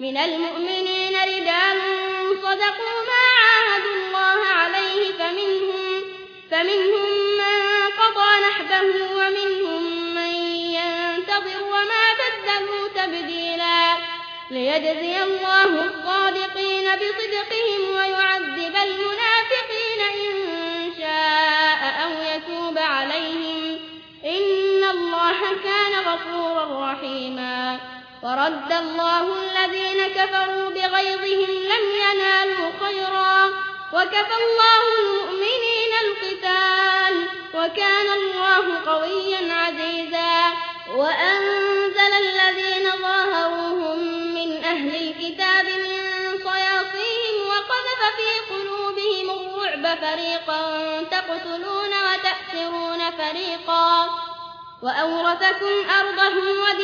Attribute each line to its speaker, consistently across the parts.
Speaker 1: من المؤمنين رجال صدقوا ما عاهدوا الله عليه فمنهم, فمنهم من قضى نحبه ومنهم من ينتظر وما بدلوا تبديلا ليجزي الله الصادقين بصدقهم ويعذب ورد الله الذين كفروا بغيظهم لم ينالوا خيرا. وكفى الله المؤمنين القتال. وكان الله قويا عزيزا. وأنزل الذين ظاهروهم من أهل الكتاب من صياصيهم وقذف في قلوبهم الرعب فريقا تقتلون وتأسرون فريقا. وأورثكم أرضهم وديارهم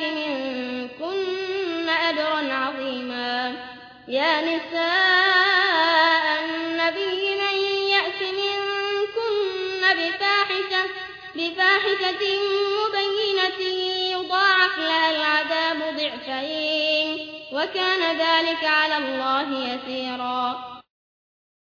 Speaker 1: منكن أجرا عظيما. يا نساء النبي من يأت منكن بفاحشة, بفاحشة مبينة يضاعف لها العذاب ضعفين وكان ذلك على الله يسيرا.